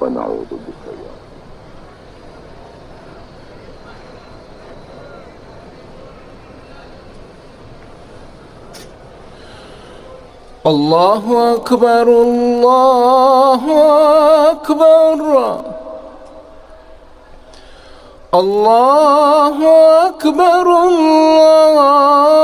ونعوذ بك يا رب. الله أكبر الله أكبر. الله أكبر الله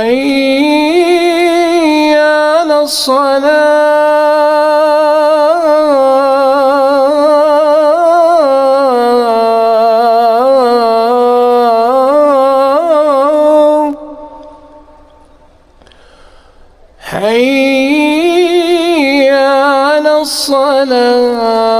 حي على الصلاة؟ حي على الصلاة.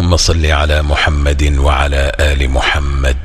اللهم صل على محمد وعلى آل محمد.